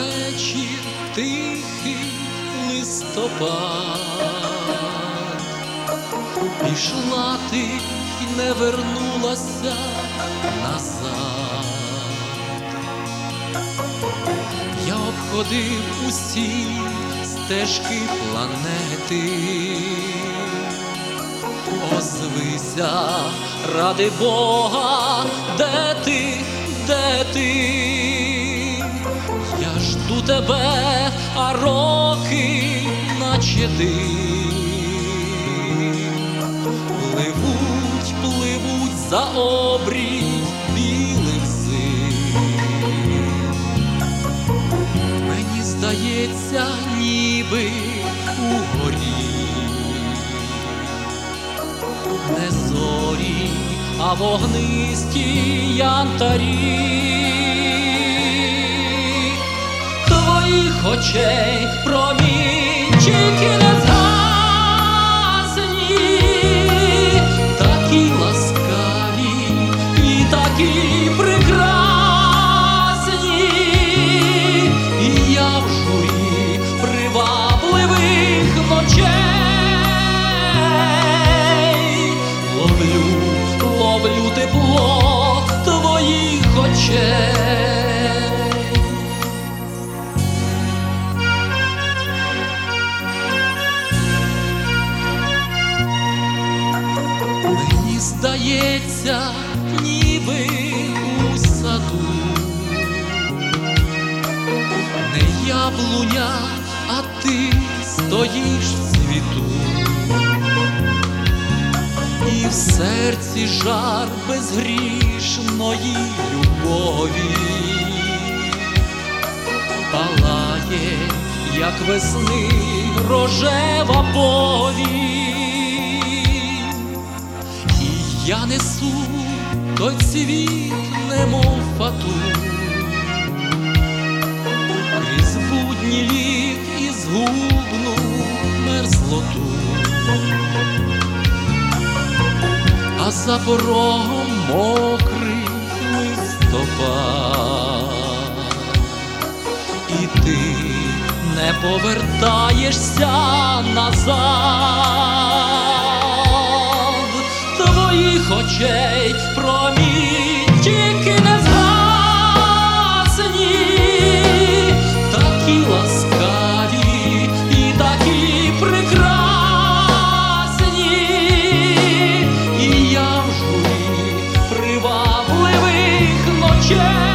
вечір тихий листопад, пішла ти й не вернулася назад. Я обходив усі стежки планети. Озвися, ради Бога, де ти, де ти? Тебе, а роки, наче дим. Пливуть, пливуть за обрій білих зим. Мені здається, ніби угорі не зорі, а вогнисті янтарі. Очей промінчики не згасні, такі ласкаві і такі прекрасні, і я в журі привабливих ночей ловлю, ловлю тепло твоїх очей. Здається, ніби у саду. Не яблуня, а ти стоїш в цвіту, і в серці жар безгрішної любові. Палає, як весни рожева повінь. Я несу той цвіт, немов фату, крізь будні літ і згубну мерзлоту, а за порогом мокрий листопад, і ти не повертаєшся назад твоїх очей промінчики не згасні, такі ласкаві і такі прекрасні, і я в журі привабливих ночей